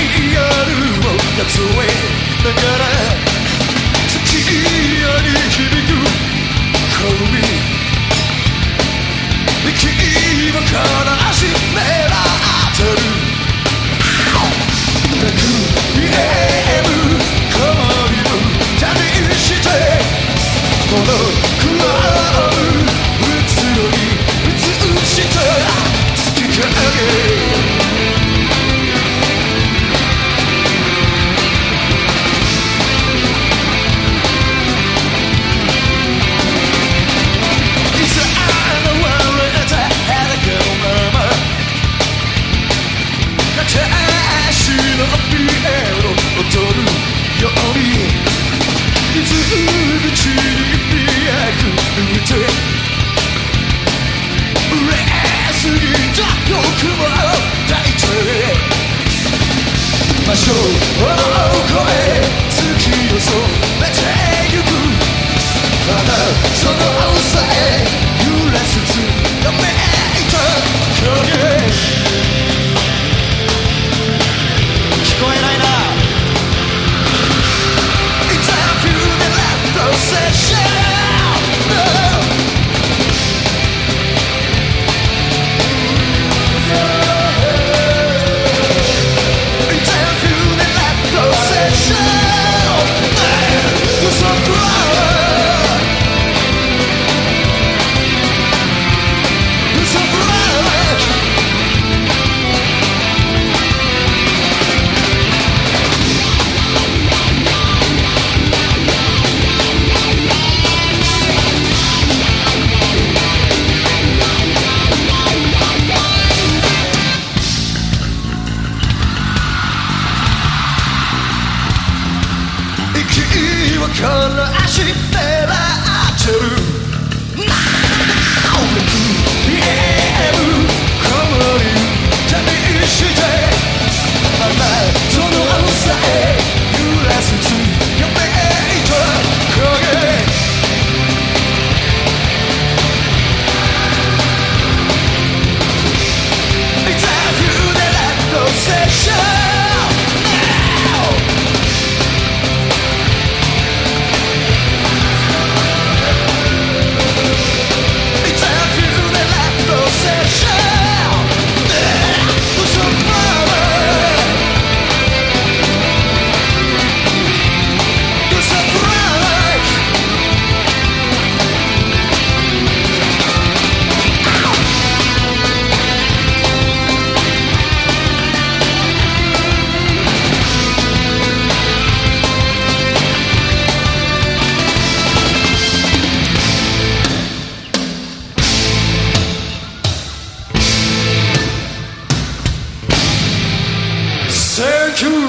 夜を数えだから。すぎた欲望大地場所を超え月を染めてゆく。ただその心足でらあてる two.